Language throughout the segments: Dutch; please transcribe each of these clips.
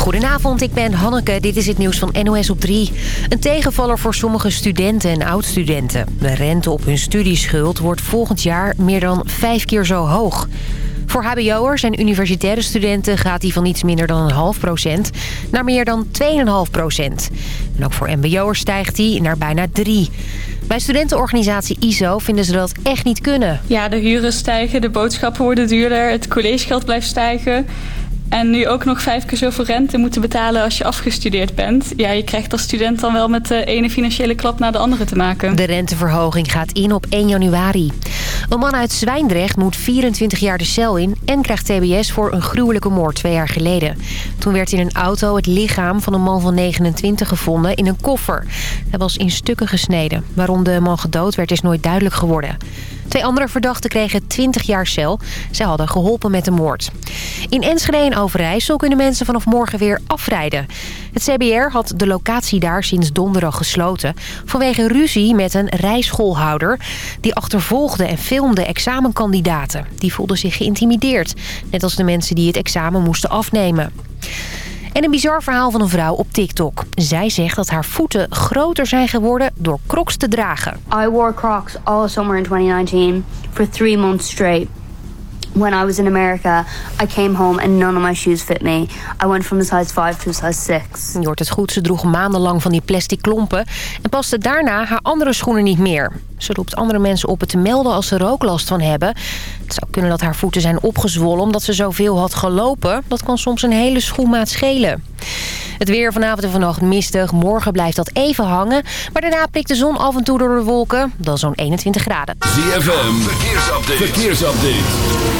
Goedenavond, ik ben Hanneke. Dit is het nieuws van NOS op 3. Een tegenvaller voor sommige studenten en oud-studenten. De rente op hun studieschuld wordt volgend jaar meer dan vijf keer zo hoog. Voor hbo'ers en universitaire studenten gaat die van iets minder dan een half procent... naar meer dan 2,5 procent. En ook voor mbo'ers stijgt die naar bijna 3. Bij studentenorganisatie ISO vinden ze dat echt niet kunnen. Ja, de huren stijgen, de boodschappen worden duurder, het collegegeld blijft stijgen... En nu ook nog vijf keer zoveel rente moeten betalen als je afgestudeerd bent. Ja, je krijgt als student dan wel met de ene financiële klap naar de andere te maken. De renteverhoging gaat in op 1 januari. Een man uit Zwijndrecht moet 24 jaar de cel in... en krijgt tbs voor een gruwelijke moord twee jaar geleden. Toen werd in een auto het lichaam van een man van 29 gevonden in een koffer. Hij was in stukken gesneden. Waarom de man gedood werd is nooit duidelijk geworden. Twee andere verdachten kregen 20 jaar cel. Zij hadden geholpen met de moord. In Enschede en Overijssel kunnen mensen vanaf morgen weer afrijden. Het CBR had de locatie daar sinds donderdag gesloten... vanwege ruzie met een rijschoolhouder... die achtervolgde en filmde examenkandidaten. Die voelden zich geïntimideerd. Net als de mensen die het examen moesten afnemen. En een bizar verhaal van een vrouw op TikTok. Zij zegt dat haar voeten groter zijn geworden door crocs te dragen. I wore crocs all summer in 2019 for three months straight. When I was in America, I came home and none of my shoes fit me. I went from a size 5 to a size 6. Je hoort het goed, ze droeg maandenlang van die plastic klompen... en paste daarna haar andere schoenen niet meer. Ze roept andere mensen op het te melden als ze er ook last van hebben. Het zou kunnen dat haar voeten zijn opgezwollen omdat ze zoveel had gelopen. Dat kan soms een hele schoenmaat schelen. Het weer vanavond en vannacht mistig. Morgen blijft dat even hangen. Maar daarna prikt de zon af en toe door de wolken. Dan zo'n 21 graden. ZFM, verkeersupdate. verkeersupdate.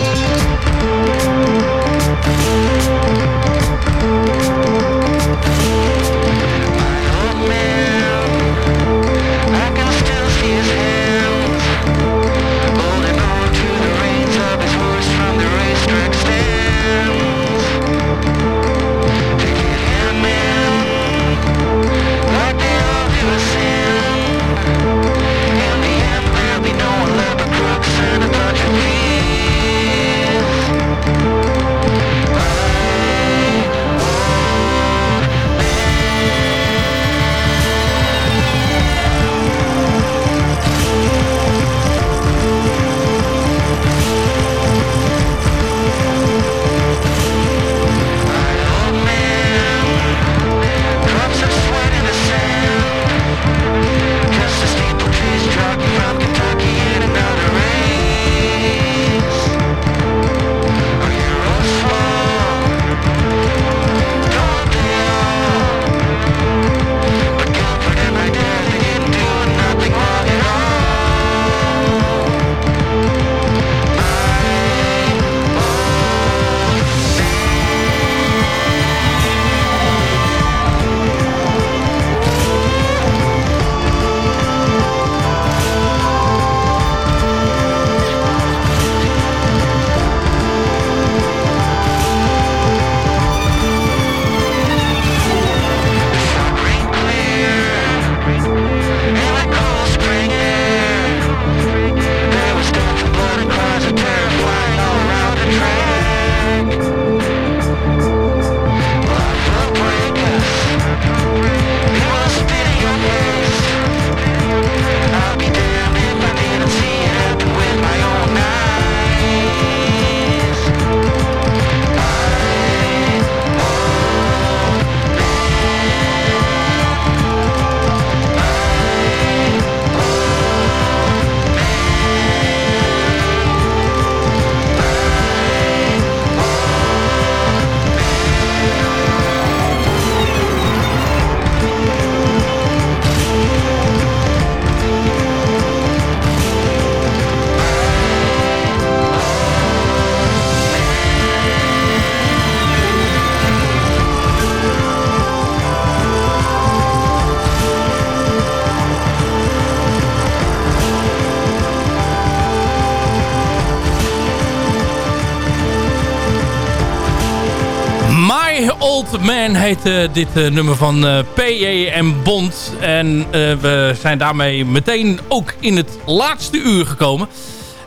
Old Man heet dit nummer van uh, PJ en Bond. En we zijn daarmee meteen ook in het laatste uur gekomen.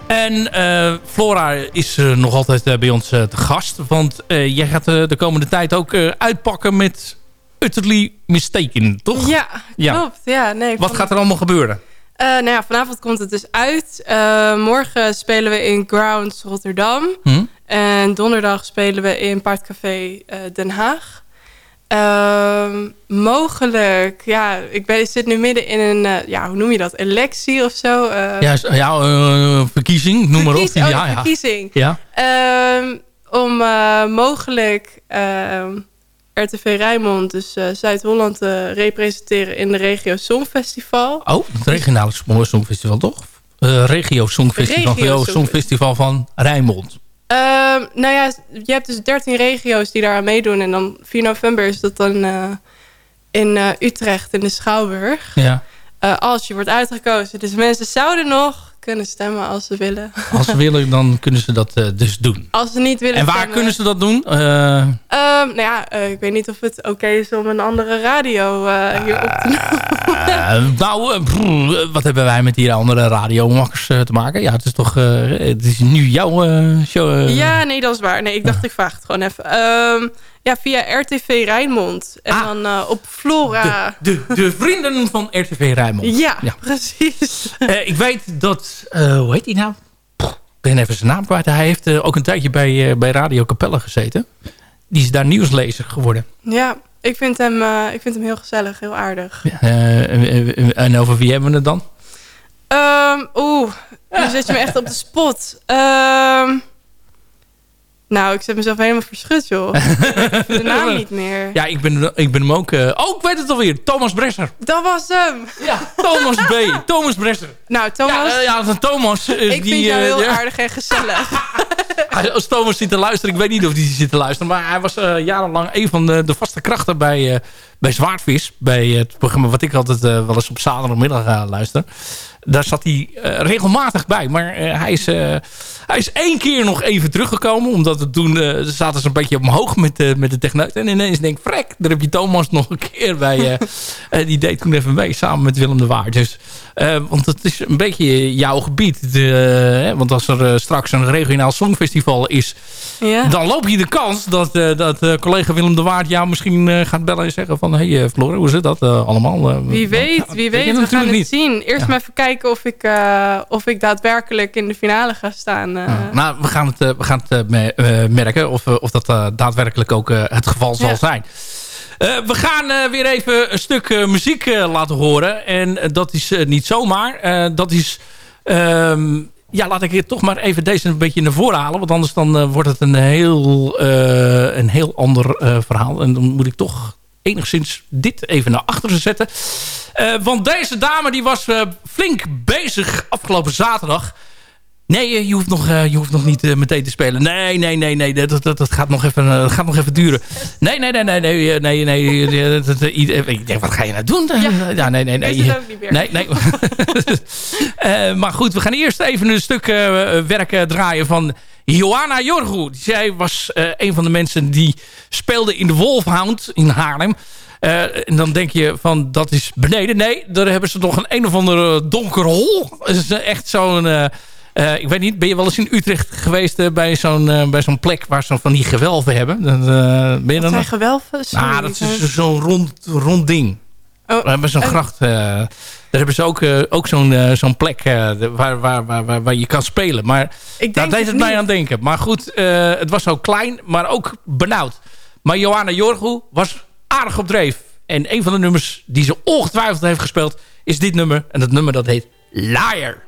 En Flora is nog altijd bij ons te gast. Want jij gaat de komende tijd ook uitpakken met Utterly Mistaken, toch? Ja, klopt. Ja. nee, Wat gaat er allemaal gebeuren? nou ja, vanavond komt het dus uit. morgen spelen we in Grounds Rotterdam. Hm? En donderdag spelen we in Paardcafé uh, Den Haag. Uh, mogelijk, ja, ik ben, zit nu midden in een, uh, ja, hoe noem je dat, electie of zo? Uh, ja, ja verkiezing, noem maar op. Ja, ja, verkiezing. Ja. Ehm, om mogelijk ehm, RTV Rijnmond, dus Zuid-Holland, te representeren in de Regio Songfestival. Oh, het regionale Songfestival toch? regio Songfestival, regio Songfestival van Rijnmond. Uh, nou ja, je hebt dus 13 regio's die daar aan meedoen. En dan 4 november is dat dan uh, in uh, Utrecht, in de Schouwburg. Ja. Uh, als je wordt uitgekozen. Dus mensen zouden nog kunnen stemmen als ze willen. Als ze willen, dan kunnen ze dat dus doen. Als ze niet willen En waar stemmen, kunnen ze dat doen? Uh, nou ja, ik weet niet of het oké okay is om een andere radio hier op te nemen. Nou, wat hebben wij met die andere radiomakkers te maken? Ja, het is toch... het is nu jouw show. Ja, nee, dat is waar. Nee, ik dacht ik vraag het gewoon even. Ehm, ja, via RTV Rijnmond. En ah, dan uh, op Flora. De, de, de, vrienden van RTV Rijnmond. Ja, ja. precies. Uh, ik weet dat... Uh, hoe heet hij nou? Ik ben even zijn naam kwijt. Hij heeft ook een tijdje bij, bij Radio Capelle gezeten. Die is daar nieuwslezer geworden. Ja, ik vind hem, ik vind hem heel gezellig, heel aardig. Ja, en over wie hebben we het dan? Um, Oeh, nu zet je me echt op de spot. Um, nou, ik zet mezelf helemaal verschut, joh. de naam niet meer. Ja, ik ben, ik ben hem ook... Uh... Oh, ik weet het alweer. Thomas Bresser. Dat was hem. Ja, Thomas B. Thomas Bresser. Nou, Thomas... Ja, uh, ja Thomas... Uh, ik die, vind jou heel aardig en gezellig. Als Thomas zit te luisteren, ik weet niet of hij zit te luisteren... maar hij was jarenlang een van de, de vaste krachten bij, bij Zwaardvis. Bij het programma wat ik altijd wel eens op zaterdagmiddag luister. Daar zat hij regelmatig bij. Maar hij is hij is één keer nog even teruggekomen. Omdat we toen zaten ze een beetje omhoog met, met de techneut. En ineens denk ik, frek, daar heb je Thomas nog een keer bij. Die deed toen even mee, samen met Willem de Waard. Dus, want het is een beetje jouw gebied. De, want als er straks een regionaal songfestival is... Ja. dan loop je de kans dat, dat collega Willem de Waard jou misschien gaat bellen en zeggen van... Hé hey, Floor, hoe zit dat allemaal? wie weet, wie weet. We gaan het zien. Eerst ja. maar even kijken of ik, of ik daadwerkelijk in de finale ga staan. Uh... Nou, we gaan het, uh, we gaan het merken of, of dat daadwerkelijk ook het geval zal zijn. we gaan weer even een stuk muziek laten horen. En dat is niet zomaar. dat is... Um, ja, laat ik hier toch maar even deze een beetje naar voren halen. Want anders dan wordt het een heel, een heel ander verhaal. En dan moet ik toch enigszins dit even naar achteren zetten. want deze dame die was flink bezig afgelopen zaterdag... Nee, eh, je hoeft nog, je hoeft nog niet meteen te spelen. Nee, nee, nee, nee. Dat, dat, dat, gaat, nog even, uh, gaat nog even duren. Nee, nee, nee, nee, nee, nee, nee. nee dat, ik denk, wat ga je nou doen? Ja, ja nee, nee, nee. Niet meer. Nee, nee. maar goed, we gaan eerst even een stuk werk draaien van Johanna Jorgo. Zij was een van de mensen die speelde in de Wolfhound in Haarlem. en dan denk je van, dat is beneden. Nee, daar hebben ze nog een een of andere donker hol. Het is echt zo'n... Uh, ik weet niet, ben je wel eens in Utrecht geweest bij zo'n bij zo'n plek waar ze van die gewelven hebben? ben je dan zijn gewelven? Sorry, nou, dat is zo'n rond, rond ding. Oh, we hebben zo'n gracht. daar hebben ze ook, ook zo'n zo'n plek waar, waar, waar, waar, je kan spelen. Maar daar deed het, mij aan denken. Maar goed, het was zo klein, maar ook benauwd. Maar Johanna Jorgu was aardig op dreef. En een van de nummers die ze ongetwijfeld heeft gespeeld is dit nummer. En dat nummer dat heet Liar.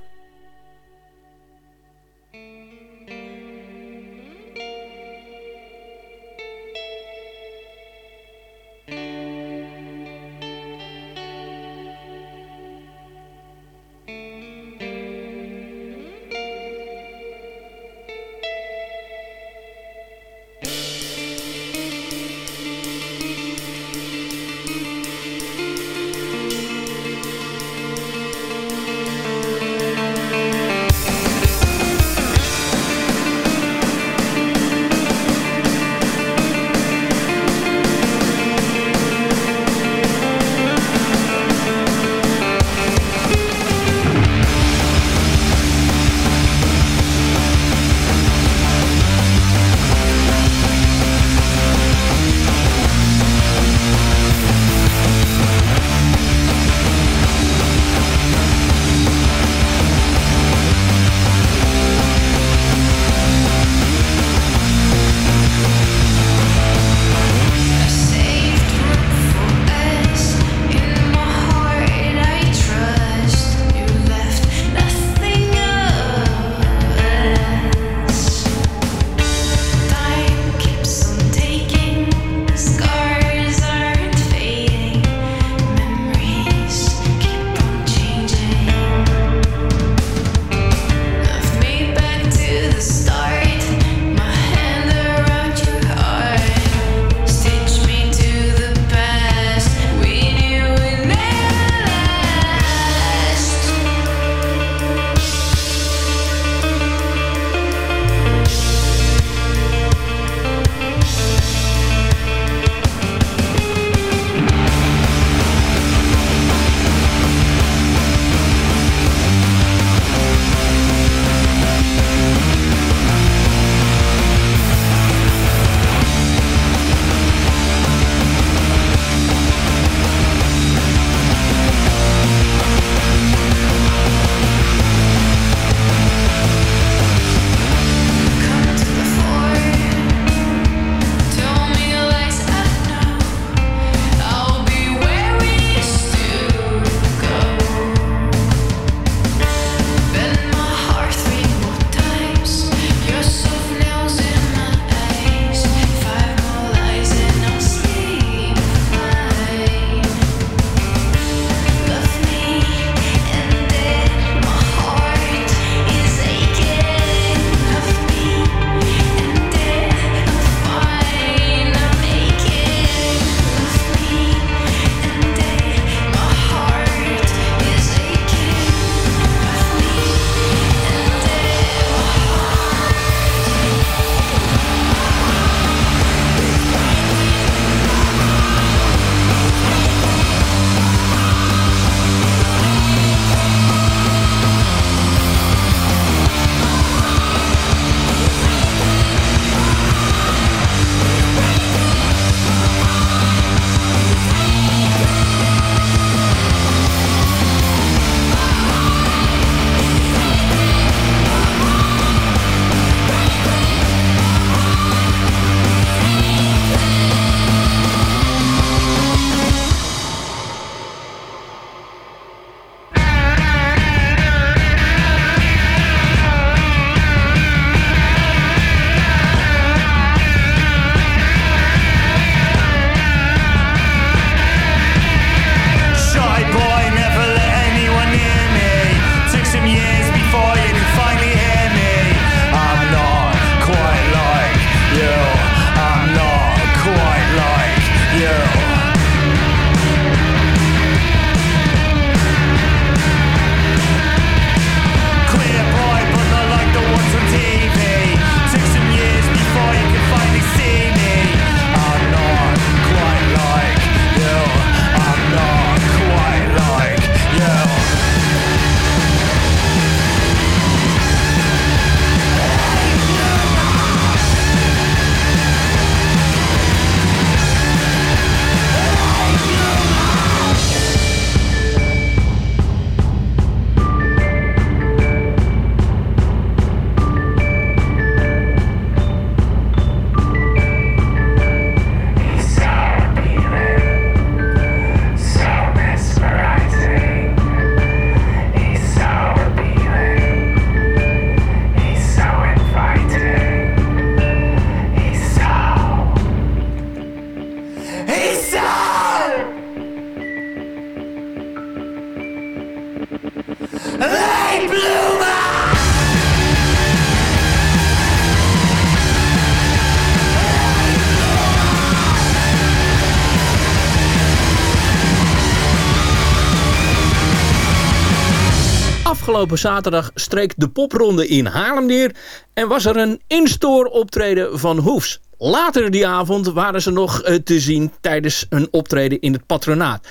Afgelopen zaterdag streek de popronde in Haarlem neer en was er een in-store optreden van Hoefs. Later die avond waren ze nog eh, te zien tijdens een optreden in het patronaat.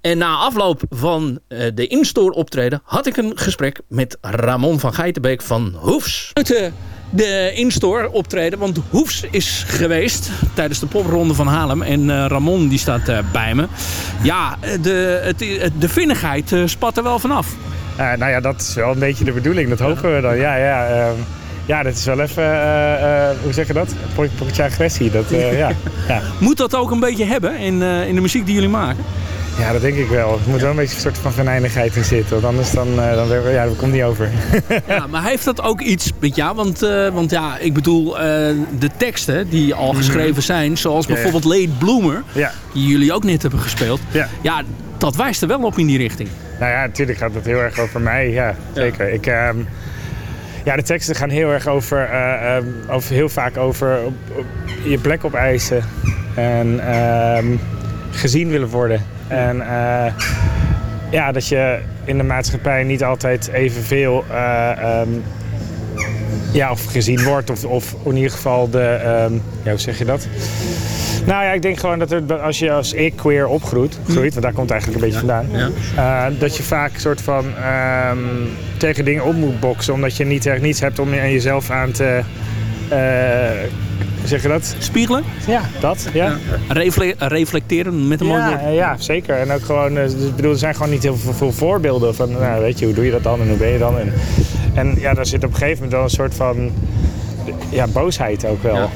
En na afloop van eh, de in-store optreden had ik een gesprek met Ramon van Geitenbeek van Hoefs. Uit de, de in-store optreden, want Hoefs is geweest tijdens de popronde van Haarlem. En eh, Ramon die staat eh, bij me. Ja, de, het, de vinnigheid eh, spat er wel vanaf. Uh, nou ja, dat is wel een beetje de bedoeling. Dat hopen we dan. Ja, ja, uh, ja dat is wel even, uh, hoe zeg je dat? Potje agressie. Dat, ja, ja. Moet dat ook een beetje hebben in, in de muziek die jullie maken? Ja, dat denk ik wel. Er moet wel een beetje een soort van venijnigheid in zitten. Want anders dan, dan ja, dat komt niet over. ja, maar heeft dat ook iets met jou? Want, want ja, ik bedoel, de teksten die al geschreven zijn, zoals bijvoorbeeld ja. Late Bloomer, ja. die jullie ook net hebben gespeeld. Ja. Dat wijst er wel op in die richting. Nou ja, natuurlijk gaat het heel erg over mij. Ja, zeker. Ja. Ik, um, ja, de teksten gaan heel erg over, uh, um, over heel vaak over op, op je plek opeisen. En um, gezien willen worden. En uh, ja, dat je in de maatschappij niet altijd evenveel uh, ja, of gezien wordt. Of, of in ieder geval de, ja, hoe zeg je dat? Nou ja, ik denk gewoon dat er, als je als ik queer opgroeit, groeit, want daar komt eigenlijk een beetje vandaan, ja. uh, dat je vaak soort van um, tegen dingen op moet boksen, omdat je niet echt niets hebt om aan jezelf aan te. Uh, zeg je dat? Spiegelen? Ja, dat. Ja. ja. Refle reflecteren met een mooi ja, ja, zeker. En ook gewoon, dus, bedoel, er zijn gewoon niet heel veel, veel voorbeelden van, nou, weet je, hoe doe je dat dan en hoe ben je dan? En, en ja, daar zit op een gegeven moment wel een soort van ja, boosheid ook wel. Ja.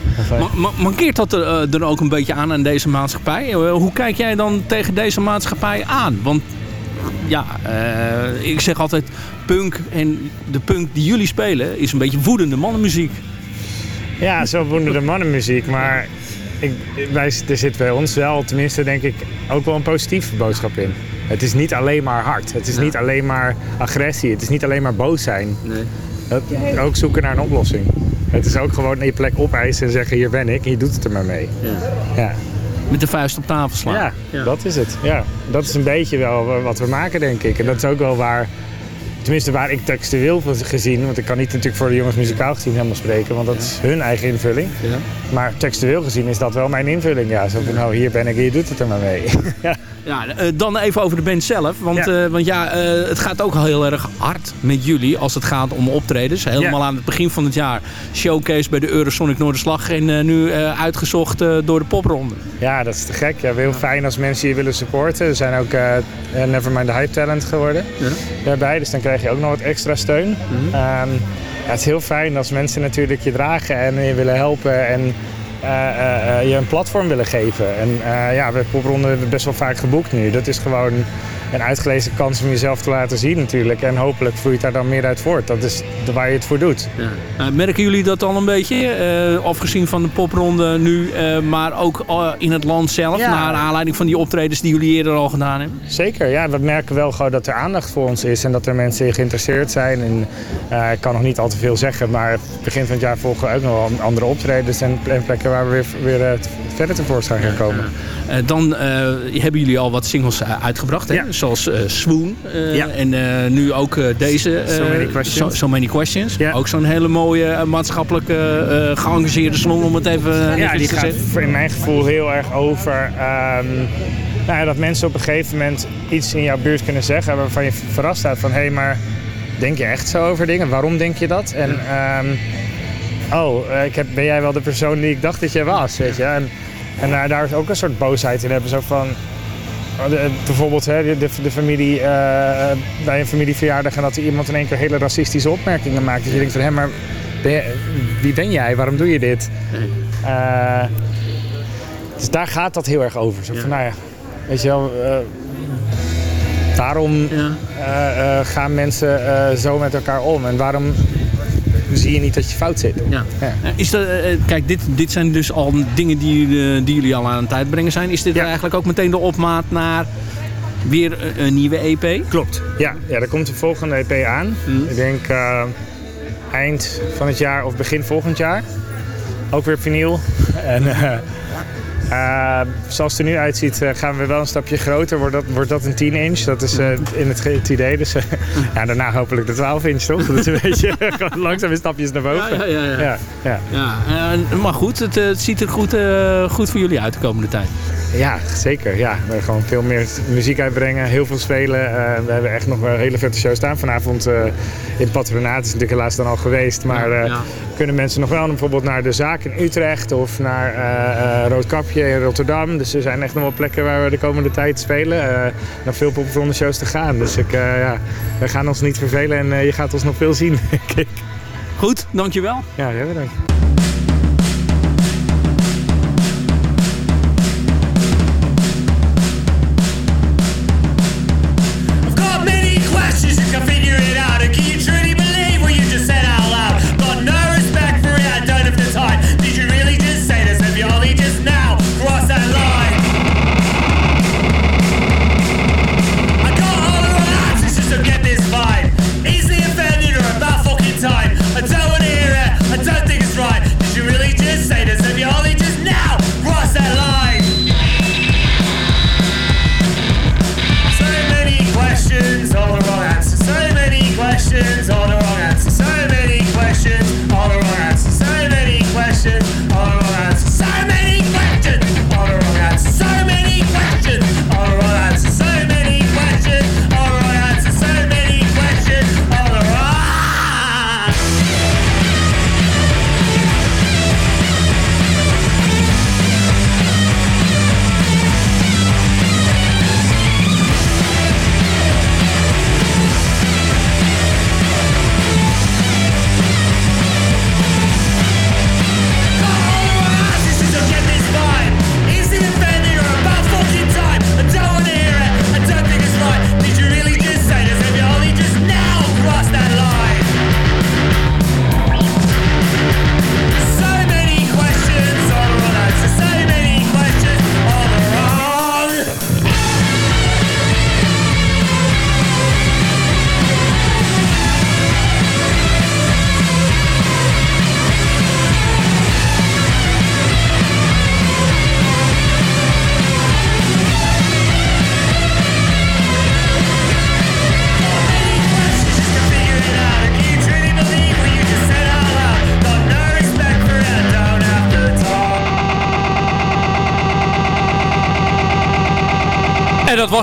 Ma mankeert dat er, uh, er, ook een beetje aan aan deze maatschappij? Uh, hoe kijk jij dan tegen deze maatschappij aan? Want ja, uh, ik zeg altijd punk en de punk die jullie spelen is een beetje woedende mannenmuziek. Ja, zo woedende mannenmuziek, maar ik, wij, er zit bij ons wel, tenminste denk ik, ook wel een positieve boodschap in. Het is niet alleen maar hard, het is ja. niet alleen maar agressie, het is niet alleen maar boos zijn. Nee. Het, ook zoeken naar een oplossing. Het is ook gewoon je plek opeisen en zeggen hier ben ik en je doet het er maar mee. Ja. ja. Met de vuist op tafel slaan. Ja, ja, dat is het. Ja. Dat is een beetje wel wat we maken denk ik. En dat is ook wel waar, tenminste waar ik textueel van gezien, want ik kan niet natuurlijk voor de jongens muzikaal gezien helemaal spreken, want dat is hun eigen invulling. Ja. Maar textueel gezien is dat wel mijn invulling. Ja, zo van nou hier ben ik en je doet het er maar mee. ja. Ja, uh, dan even over de band zelf. Want ja, uh, want ja uh, het gaat ook al heel erg hard met jullie als het gaat om optredens. Helemaal ja. aan het begin van het jaar. Showcase bij de Eurosonic Noorderslag en nu uitgezocht door de popronde. Ja, dat is te gek. Ja, heel fijn als mensen je willen supporten. We zijn ook Nevermind the Hype Talent geworden ja. daarbij. Dus dan krijg je ook nog wat extra steun. Mm -hmm. um, ja, het is heel fijn als mensen natuurlijk je dragen en je willen helpen. En, je een platform willen geven. En ja, popronde hebben we best wel vaak geboekt nu. Dat is gewoon een uitgelezen kans om jezelf te laten zien natuurlijk. En hopelijk vloeit daar dan meer uit voort. Dat is waar je het voor doet. Ja. merken jullie dat al een beetje? afgezien van de popronde nu, maar ook in het land zelf. Ja. Naar aanleiding van die optredens die jullie eerder al gedaan hebben. Zeker, ja. We merken wel gewoon dat er aandacht voor ons is. En dat er mensen geïnteresseerd zijn. En, ik kan nog niet al te veel zeggen. Maar begin van het jaar volgen we ook nog wel andere optredens en plekken waar we weer, weer uh, verder tevoorschijn gaan komen. Ja, ja. Uh, dan uh, hebben jullie al wat singles uitgebracht, hè? zoals Swoon. En nu ook deze. so Many Questions. So, so many questions. Ook zo'n hele mooie maatschappelijke geëngageerde song om het even Ja, die gaat in mijn gevoel heel erg over... Um, nou ja, dat mensen op een gegeven moment iets in jouw buurt kunnen zeggen waarvan je verrast staat van hé, hey, maar denk je echt zo over dingen? Waarom denk je dat? En um, oh, ik heb, ben jij wel de persoon die ik dacht dat jij was, weet je? En, en uh, daar is ook een soort boosheid in hebben, zo van... De, bijvoorbeeld hè, de, de familie, uh, bij een familieverjaardag en dat er iemand in één keer hele racistische opmerkingen maakt. Dus je denkt van, hé, maar ben je, wie ben jij? Waarom doe je dit? Uh, dus daar gaat dat heel erg over. Zo van, nou ja, weet je wel... waarom ja. gaan mensen zo met elkaar om? En waarom zie je niet dat je fout zit. Ja. ja. Is dat, uh, kijk, dit, dit zijn dus al dingen die, uh, die jullie al aan het uitbrengen zijn. Is dit ja. eigenlijk ook meteen de opmaat naar weer een, nieuwe EP. Klopt, ja. ja. Er komt een volgende EP aan. Mm. Ik denk eh, eind van het jaar of begin volgend jaar. Ook weer vinyl. En eh, eh, zoals het er nu uitziet, eh, gaan we wel een stapje groter. Wordt dat, wordt dat een 10 inch? Dat is eh, in het, het idee. Dus ja, daarna hopelijk de 12 inch, toch? Dat is een beetje gewoon langzame stapjes naar boven. Ja, ja, ja, ja. ja, ja. Ja, maar goed, het, het ziet er goed, goed voor jullie uit de komende tijd. Ja, zeker. Ja. We gaan gewoon veel meer muziek uitbrengen, heel veel spelen. Eh, we hebben echt nog wel hele vette shows staan. Vanavond eh, in het patronaat is natuurlijk helaas dan al geweest. Maar Ja, eh, ja. kunnen mensen nog wel bijvoorbeeld naar de zaak in Utrecht of naar Roodkapje in Rotterdam. Dus er zijn echt nog wel plekken waar we de komende tijd spelen. Nog veel popronde shows te gaan. Dus ik, ja, we gaan ons niet vervelen en je gaat ons nog veel zien. denk ik. Goed, dankjewel. ja, heel bedankt.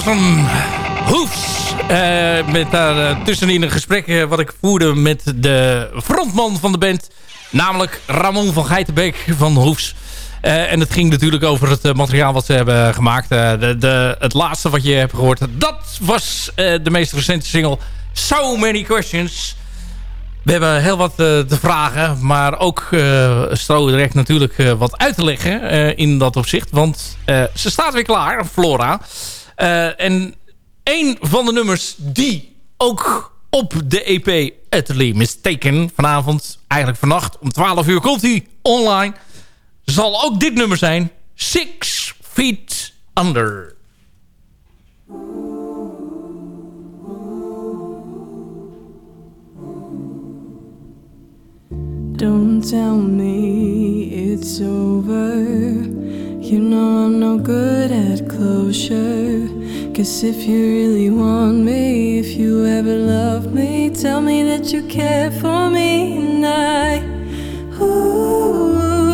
Een Hoefs. Eh, met daar eh, tussenin een gesprek eh, wat ik voerde met de frontman van de band. Namelijk Ramon van Geitenbeek van Hoefs. En het ging natuurlijk over het materiaal wat ze hebben gemaakt. De, het laatste wat je hebt gehoord, dat was de meest recente single So Many Questions. We hebben heel wat te vragen, maar ook uh, direct natuurlijk wat uit te leggen in dat opzicht. Want ze staat weer klaar, Flora. Eh, en een van de nummers die ook op de EP Utterly Mistaken vanavond, eigenlijk vannacht om 12 uur komt hij online, zal ook dit nummer zijn. Six Feet Under. Don't tell me it's over. You know I'm no good at closure. Cause if you really want me, if you ever loved me, tell me that you care for me. And I, ooh,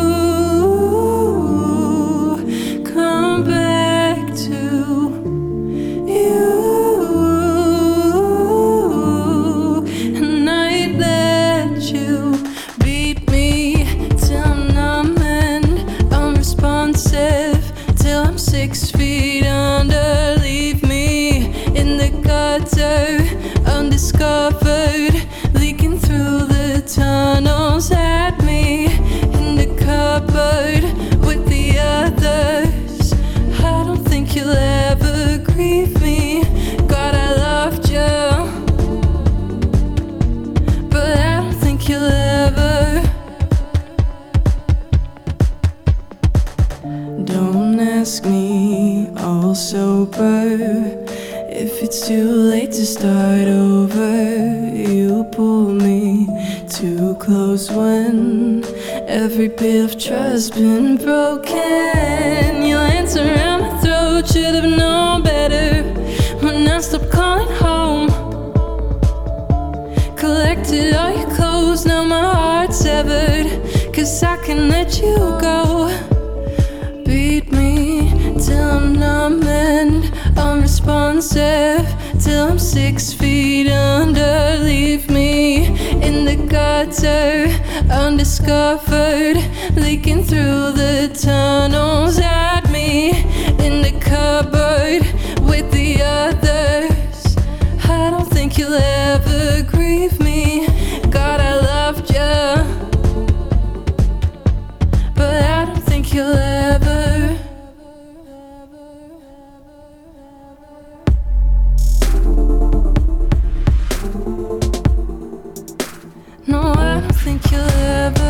you'll.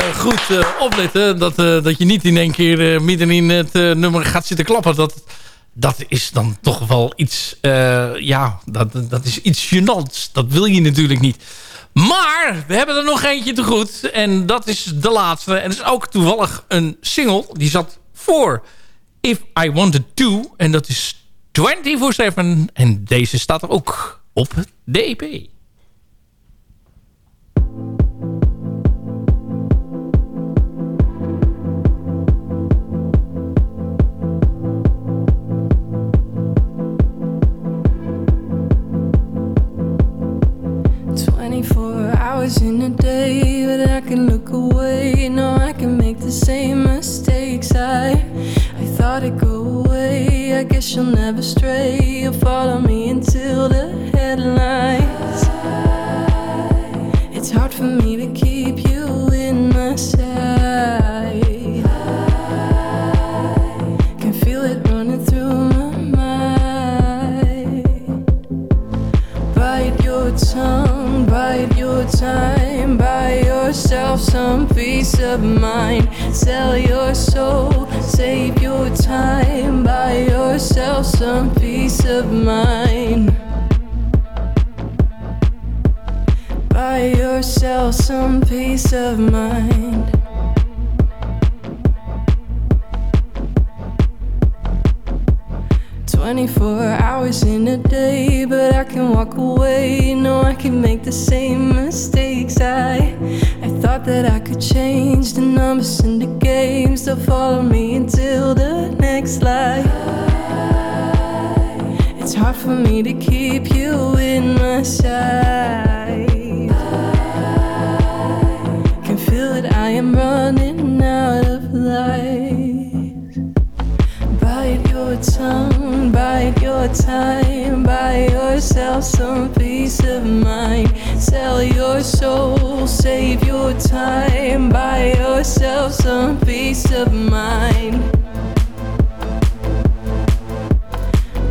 Goed eh, opletten dat, eh, dat je niet in één keer eh, midden in het eh, nummer gaat zitten klappen. Dat, dat is dan toch wel iets, eh, ja, dat, dat is iets gênants. Dat wil je natuurlijk niet. Maar we hebben er nog eentje te goed. En dat is de laatste. En dat is ook toevallig een single. Die zat voor If I Wanted To. En dat is 24-7. En deze staat er ook op de EP. Hours in a day, but I can look away. No, I can make the same mistakes. I, I thought it'd go away. I guess you'll never stray. You'll follow me until the headlights. It's hard for me to keep you in my sight. Time. Buy yourself some peace of mind. Sell your soul, save your time. Buy yourself some peace of mind. Buy yourself some peace of mind. Twenty-four hours in a day, but I can walk away. No, I can make the same mistakes. I, I thought that I could change the numbers in the games. They'll follow me until the next life. It's hard for me to keep you in my sight. Can feel it, I am running out of life. Bite your tongue, your time. Buy yourself some peace of mind. Sell your soul, save your time. Buy yourself some peace of mind.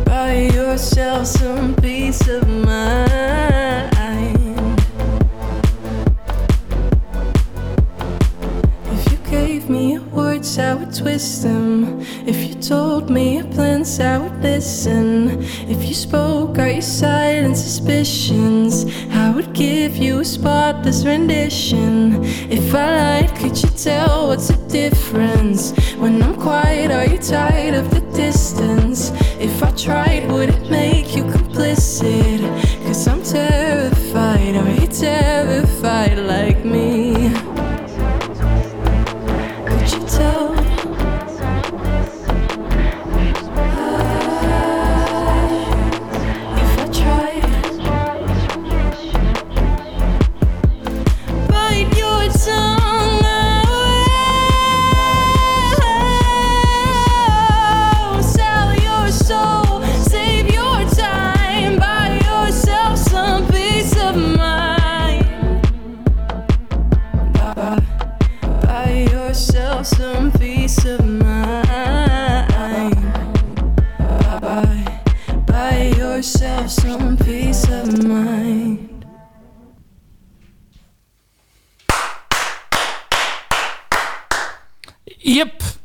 Buy yourself some peace of mind. If you gave me your words, I would twist them. Told me your plans, I would listen. If you spoke out your silent suspicions, I would give you a spotless rendition. If I lied, could you tell what's the difference? When I'm quiet, are you tired of the distance? If I tried, would it make you complicit? Cause I'm terrified, are you terrified like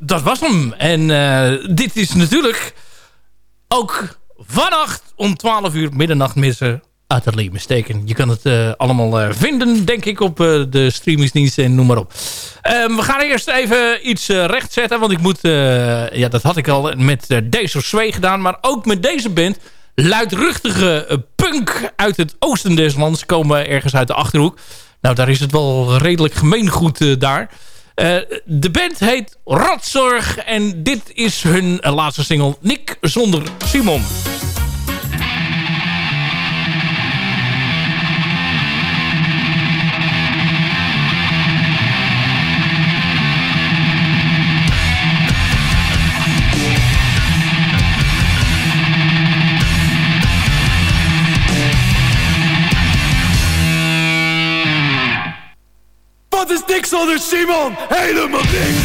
dat was hem. En uh, dit is natuurlijk ook vannacht om 12 uur middernacht missen. Utterly mistaken. Je kan het uh, allemaal uh, vinden, denk ik, op de streamingsdiensten en noem maar op. Um, we gaan eerst even iets rechtzetten. Want ik moet, ja, dat had ik al met deze Swee gedaan. Maar ook met deze band. Luidruchtige punk uit het oosten des lands komen ergens uit de Achterhoek. Nou, daar is het wel redelijk gemeengoed daar. De band heet Rotzorg. En dit is hun laatste single. Nick zonder Simon. Wat is niks zonder Simon? Helemaal niks!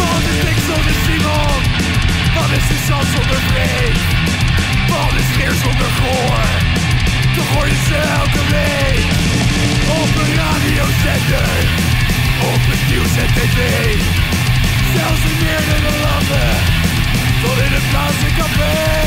Wat is niks zonder Simon? Wat is de zand zonder vrees? Wat is geer zonder goor? Toch hoor je ze elke week Op een radiozender Op het nieuws en tv Zelfs in meerdere landen tot in het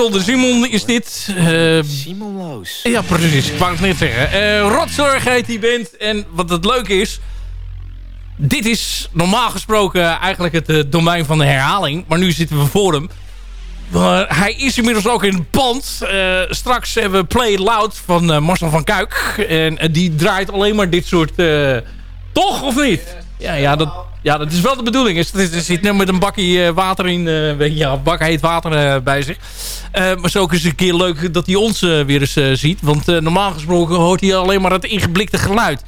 zonder Simon is dit. Uh, Simonloos. Ja, precies. Ik wou het net zeggen. Uh, Rotzorg heet die band. En wat het leuke is... Dit is normaal gesproken eigenlijk het uh, domein van de herhaling. Maar nu zitten we voor hem. Maar hij is inmiddels ook in het band. Uh, straks hebben we Play Loud van Marcel van Kuik. En die draait alleen maar dit soort... toch of niet? Ja, ja, dat, ja, dat is wel de bedoeling. Er zit nu met een bakje water in. je, ja, bak heet water bij zich. maar zo is het een keer leuk dat hij ons weer eens ziet. Want normaal gesproken hoort hij alleen maar het ingeblikte geluid.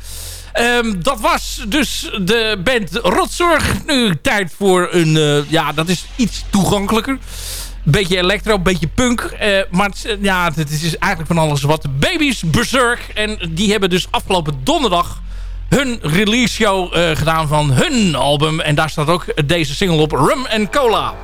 Um, dat was dus de band Rotzorg. Nu tijd voor een... ja, dat is iets toegankelijker beetje electro, beetje punk. Uh, maar het, ja, het is eigenlijk van alles wat. Babies Berserk. En die hebben dus afgelopen donderdag hun release show uh, gedaan van hun album. En daar staat ook deze single op. Rum and Cola.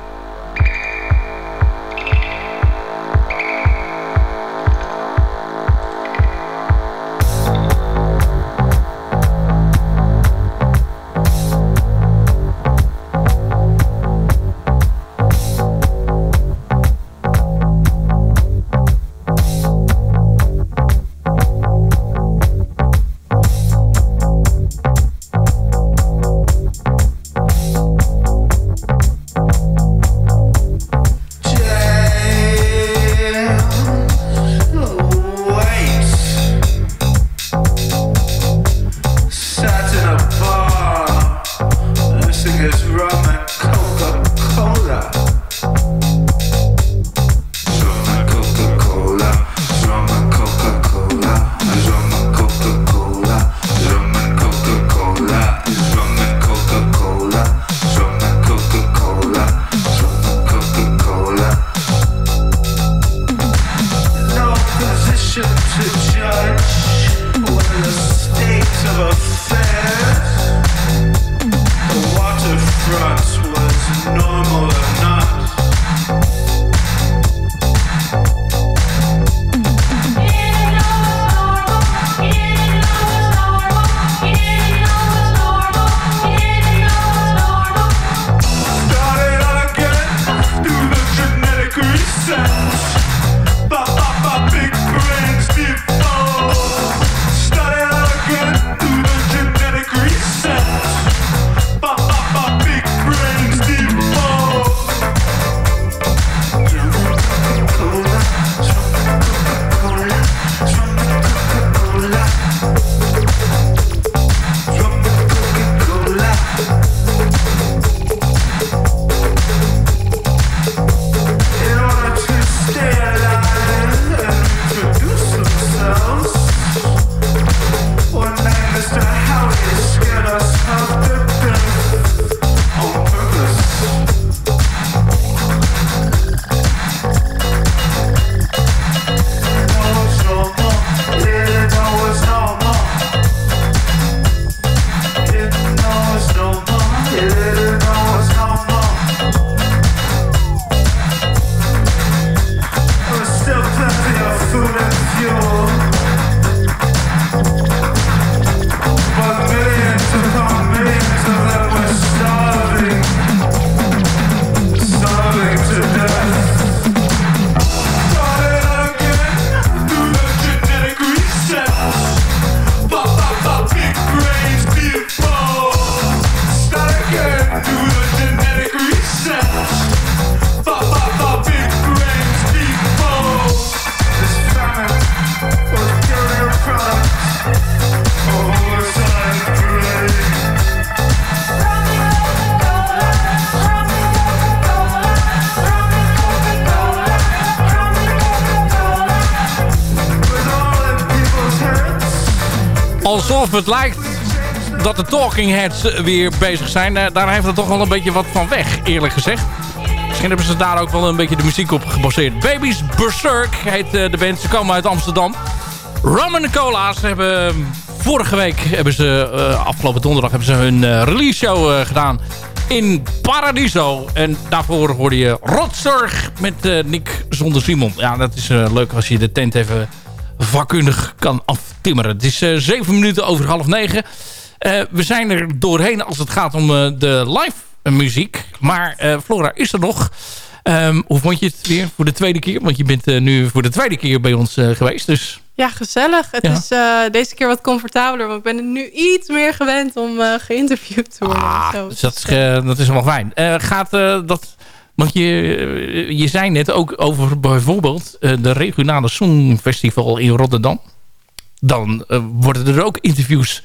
Alsof het lijkt dat de Talking Heads weer bezig zijn. Eh, daar heeft het toch wel een beetje wat van weg, eerlijk gezegd. Misschien hebben ze daar ook wel een beetje de muziek op gebaseerd. Babies Berserk heet eh, de band. Ze komen uit Amsterdam. Rum and Cola's hebben vorige week, hebben ze, eh, afgelopen donderdag, hebben ze hun release show gedaan in Paradiso. En daarvoor hoorde je Rotzorg met Nick zonder Simon. Ja, dat is leuk als je de tent even vakkundig kan aftimmeren. Het is eh, zeven minuten over half negen. Eh, we zijn er doorheen als het gaat om eh, de live muziek. Maar Flora is er nog. Ehm, hoe vond je het weer voor de tweede keer? Want je bent nu voor de tweede keer bij ons geweest. Dus Ja, gezellig. Het Ja. is deze keer wat comfortabeler. Want ik ben er nu iets meer gewend om geïnterviewd te worden. Ah, Zo. dus dat is, dat is wel fijn. Gaat dat... Want je, je zei net ook over bijvoorbeeld eh, de regionale Songfestival in Rotterdam. Dan eh, worden er ook interviews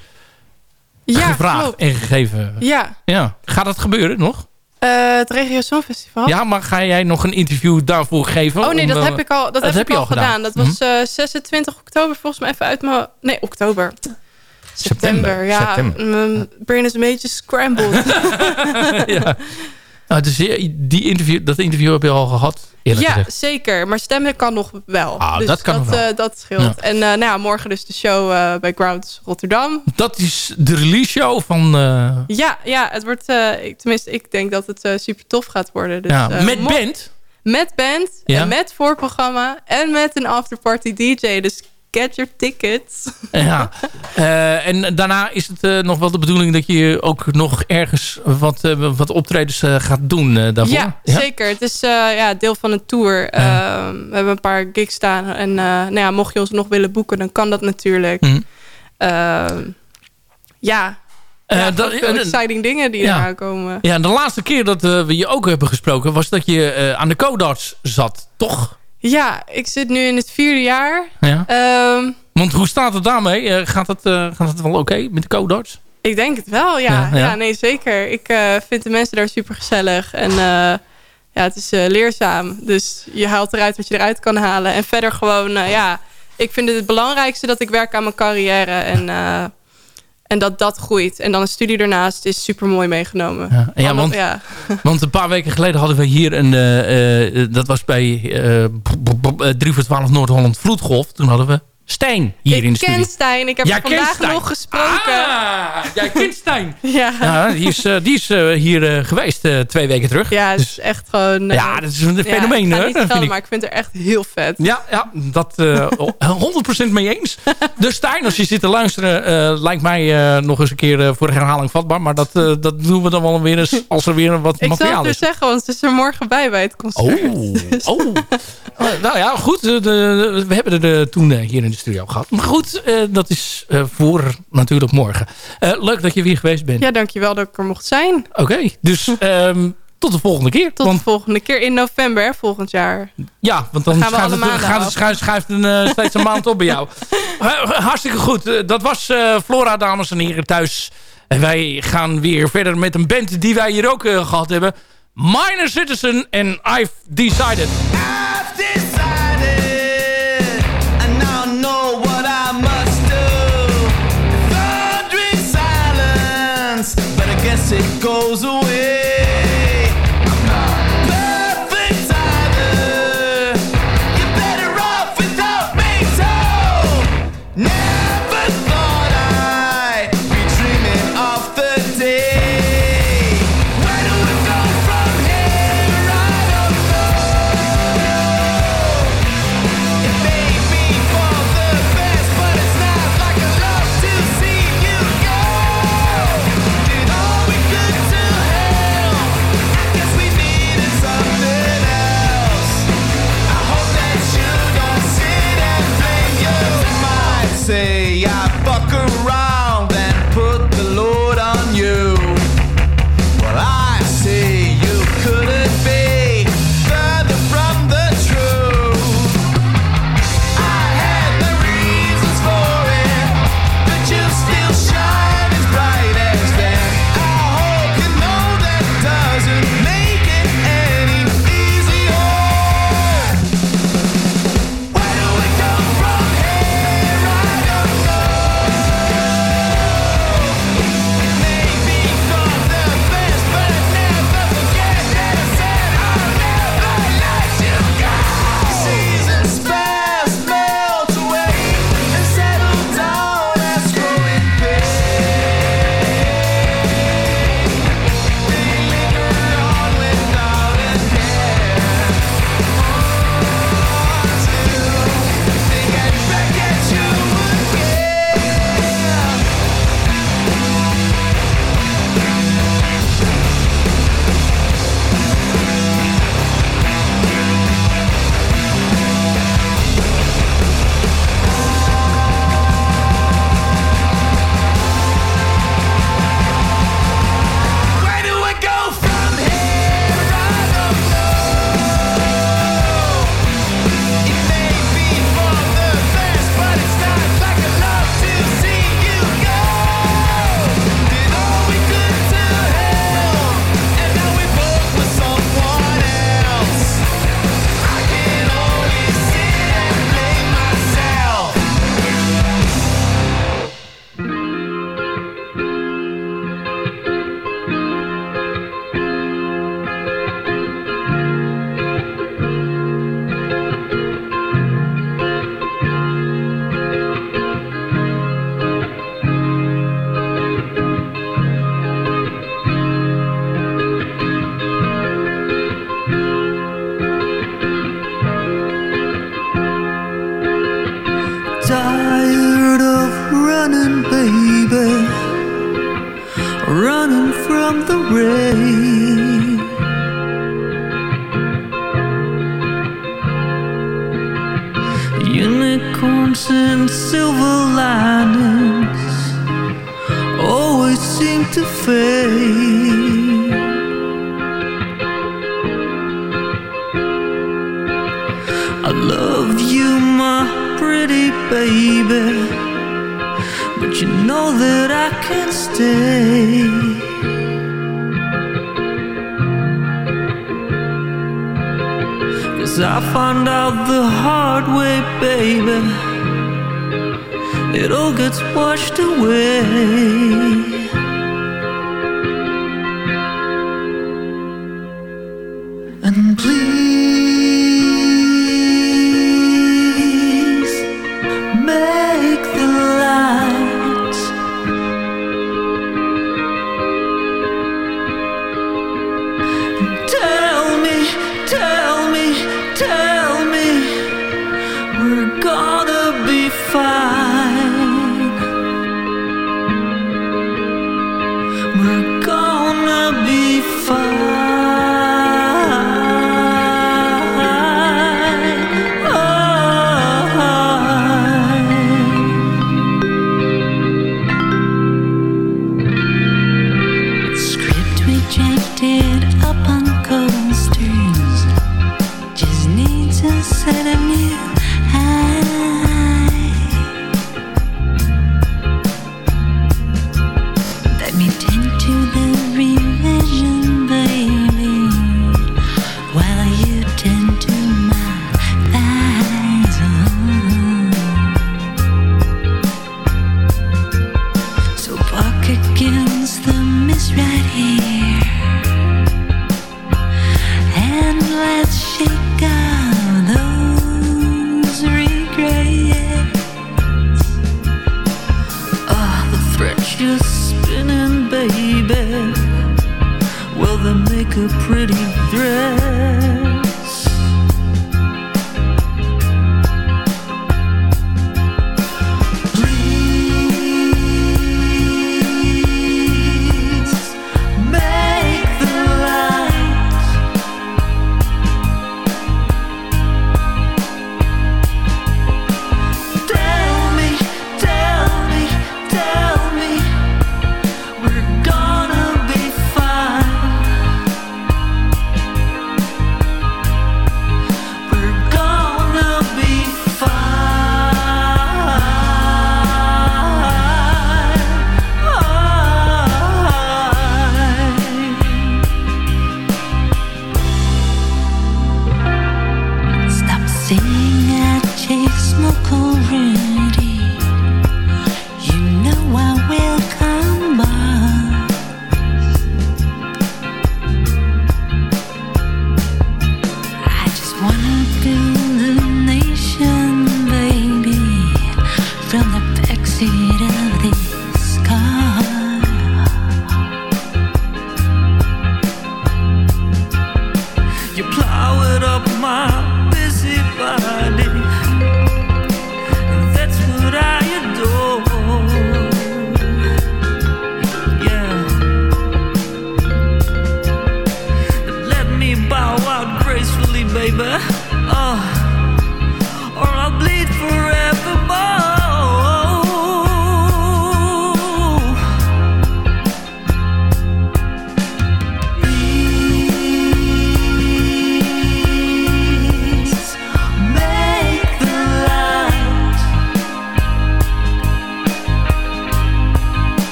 Ja, gevraagd klopt. en gegeven. Ja, Ja. Gaat dat gebeuren nog? eh, het Regio Songfestival. Ja, maar ga jij nog een interview daarvoor geven? Oh nee, Om, dat heb ik al, dat heb ik al gedaan. Dat Mhm. was eh, 26 oktober volgens mij even uit mijn... Nee, oktober. September, ja. September. Mijn brain is een beetje scrambled. ja. Nou, dus die interview, dat interview heb je al gehad, eerlijk ja, gezegd. zeker. Maar stemmen kan nog wel. Ah, dus dat kan nog dat, wel. eh, dat scheelt. Ja. En eh, nou ja, morgen dus de show eh, bij Grounds Rotterdam. Dat is de release show van... Ja, ja het wordt... ik, tenminste, ik denk dat het super tof gaat worden. Dus, ja, met band. Met band. Ja. En met voorprogramma. En met een afterparty DJ. Dus get your tickets. Ja. Eh, en daarna is het eh, nog wel de bedoeling dat je ook nog ergens wat, eh, wat optredens gaat doen daarvoor. Ja, zeker. Het is ja, deel van een tour. We hebben een paar gigs staan. En nou ja, mocht je ons nog willen boeken, dan kan dat natuurlijk. Mhm. Ehm, ja, ja dat- veel en- exciting dingen die ja. eraan komen. Ja, de laatste keer dat we je ook hebben gesproken... was dat je aan de codarts zat, toch? Ja, ik zit nu in het vierde jaar. Ja. Ehm, Want hoe staat het daarmee? Eh, gaat, het, eh, gaat het wel oké met de codarts? ik denk het wel, ja. Ja, Ja, ja. nee, zeker. Ik eh, vind de mensen daar super gezellig. En ja, het is leerzaam. Dus je haalt eruit wat je eruit kan halen. En verder gewoon, ja... Ik vind het het belangrijkste dat ik werk aan mijn carrière. En, en dat dat groeit. En dan een studie ernaast is super mooi meegenomen. Ja, ja, want- ja. Want een paar weken geleden hadden we hier een... eh, eh, dat was bij b- eh, 3 voor 12 Noord-Holland Vloedgolf. Toen hadden we Stijn hier in de ik ken Stijn. Ik heb Jij vandaag nog gesproken. Ah, jij kent Stijn. ja. Ja, die is, eh, die is eh, hier eh, geweest twee weken terug. Ja, het is echt gewoon... Ja, dat is een ja, fenomeen, ik ga niet ik. maar ik vind het er echt heel vet. Ja, ja dat eh 100% mee eens. Dus Stijn, als je zit te luisteren, lijkt mij nog eens een keer voor herhaling vatbaar. Maar dat, dat doen we dan wel weer eens als er weer wat Ik zal het materiaal weer is. zeggen, want ze is er morgen bij bij het concert. Oh, oh. Eh, nou ja, goed. de- we hebben er toen hier in de studio gehad. Maar goed, eh, dat is eh, voor natuurlijk morgen. Eh, leuk dat je weer geweest bent. Ja, dankjewel dat ik er mocht zijn. Oké, dus ehm, tot de volgende keer. Tot Want- de volgende keer in november, hè, volgend jaar. Ja, want dan Dan gaan we schuift gaat schuift, schuift een, steeds een maand op bij jou. Hartstikke goed. Dat was Flora, dames en heren, thuis. En wij gaan weer verder met een band die wij hier ook eh, gehad hebben. Minor Citizen en I've Decided. Goes away.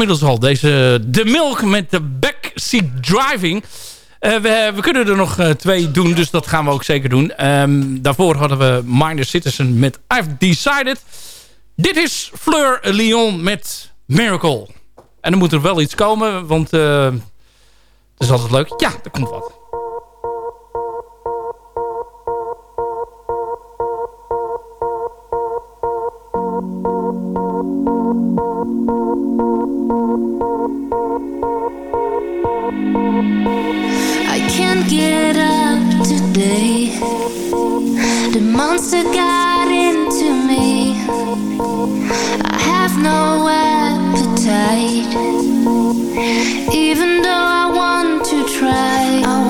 Inmiddels al. Deze The Milk met de backseat driving. Eh, we, we, kunnen er nog uh, twee doen, dus dat gaan we ook zeker doen. Um, daarvoor hadden we Minor Citizen met I've Decided. Dit is Fleur Lyon met Miracle. En dan moet er wel iets komen, want uh, dat is altijd leuk. Ja, er komt wat. Even though I want to try.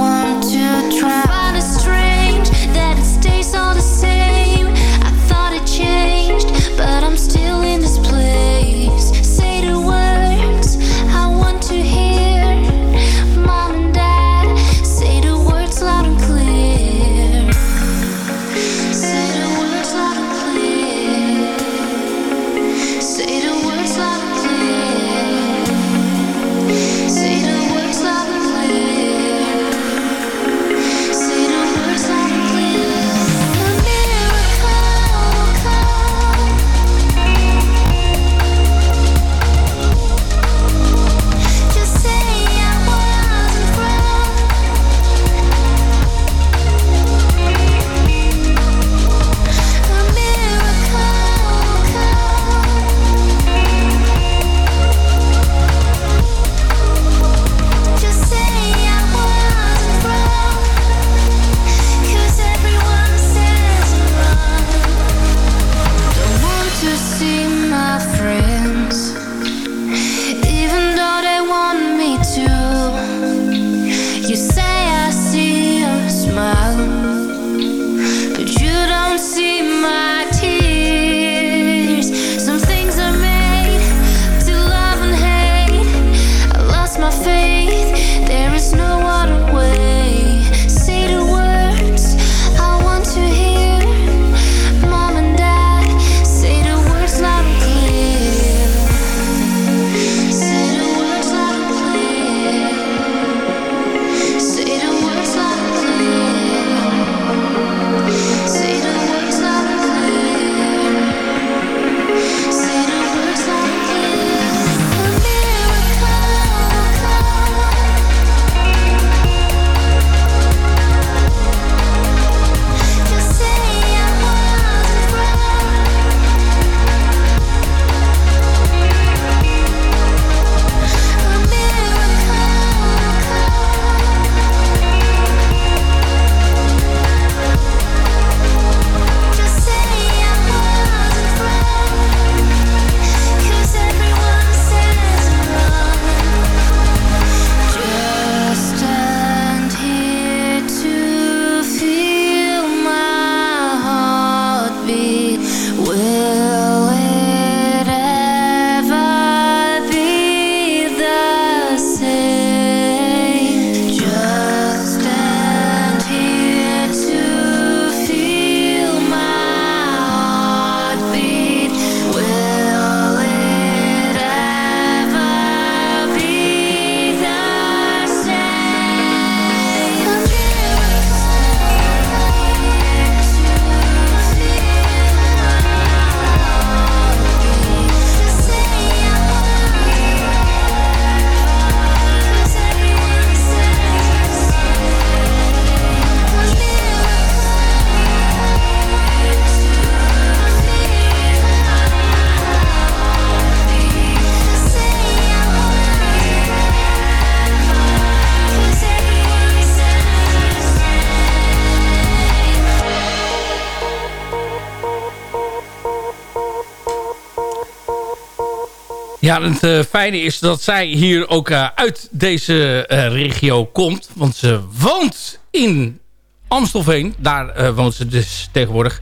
Ja, het eh, fijne is dat zij hier ook eh, uit deze eh, regio komt. Want ze woont in Amstelveen. Daar woont ze dus tegenwoordig.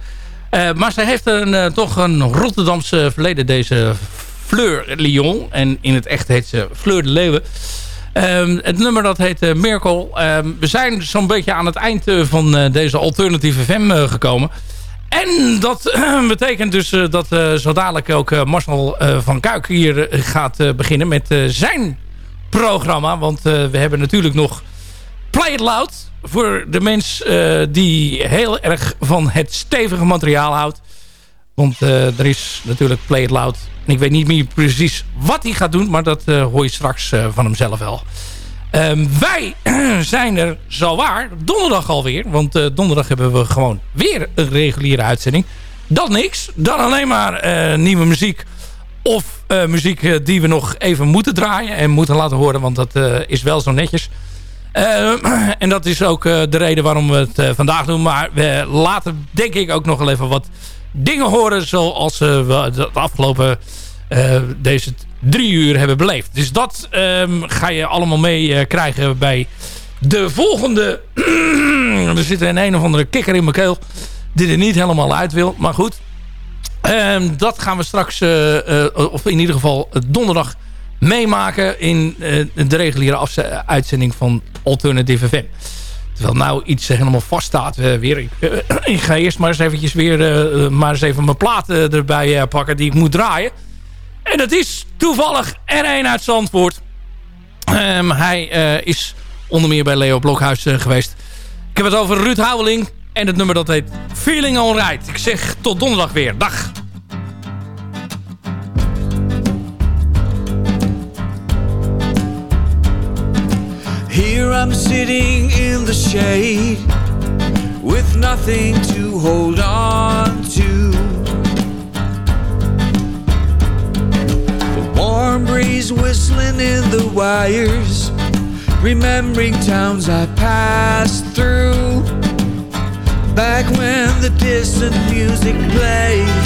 Maar zij heeft een, toch een Rotterdamse verleden, deze Fleur Lyon. En in het echt heet ze Fleur de Leeuwen. Ehm, het nummer dat heet Miracle. Ehm, we zijn zo'n beetje aan het eind van deze alternatieve FM gekomen. En dat eh, betekent dus eh, dat eh, zo dadelijk ook Marcel van Kuik hier gaat beginnen met zijn programma. Want we hebben natuurlijk nog Play It Loud. Voor de mens die heel erg van het stevige materiaal houdt. Want er is natuurlijk Play It Loud. En ik weet niet meer precies wat hij gaat doen. Maar dat hoor je straks van hemzelf wel. Ehm, wij zijn er zowaar donderdag alweer. Want eh, donderdag hebben we gewoon weer een reguliere uitzending. Dan niks. Dan alleen maar eh, nieuwe muziek. Of eh, muziek die we nog even moeten draaien. En moeten laten horen. Want dat is wel zo netjes. Eh, en dat is ook de reden waarom we het vandaag doen. Maar we laten denk ik ook nog wel even wat dingen horen. Zoals we het afgelopen eh, deze drie uur hebben beleefd. Dus dat ehm, ga je allemaal mee eh, krijgen bij de volgende... er zit een een of andere kikker in mijn keel. Die er niet helemaal uit wil. Maar goed. Ehm, dat gaan we straks, eh, of in ieder geval donderdag meemaken in de reguliere uitzending van Alternative FM. Terwijl nou iets helemaal vaststaat uh, weer. Ik, ik ga eerst maar eens eventjes weer maar eens even mijn platen erbij pakken die ik moet draaien. En dat is toevallig R1 uit Zandvoort. Ehm, hij eh, is onder meer bij Leo Blokhuis eh, geweest. Ik heb het over Ruud Houweling. En het nummer dat heet Feeling Alright. Ik zeg tot donderdag weer. Dag. Here I'm sitting in the shade with nothing to hold on to. Warm breeze whistling in the wires, remembering towns I passed through. Back when the distant music played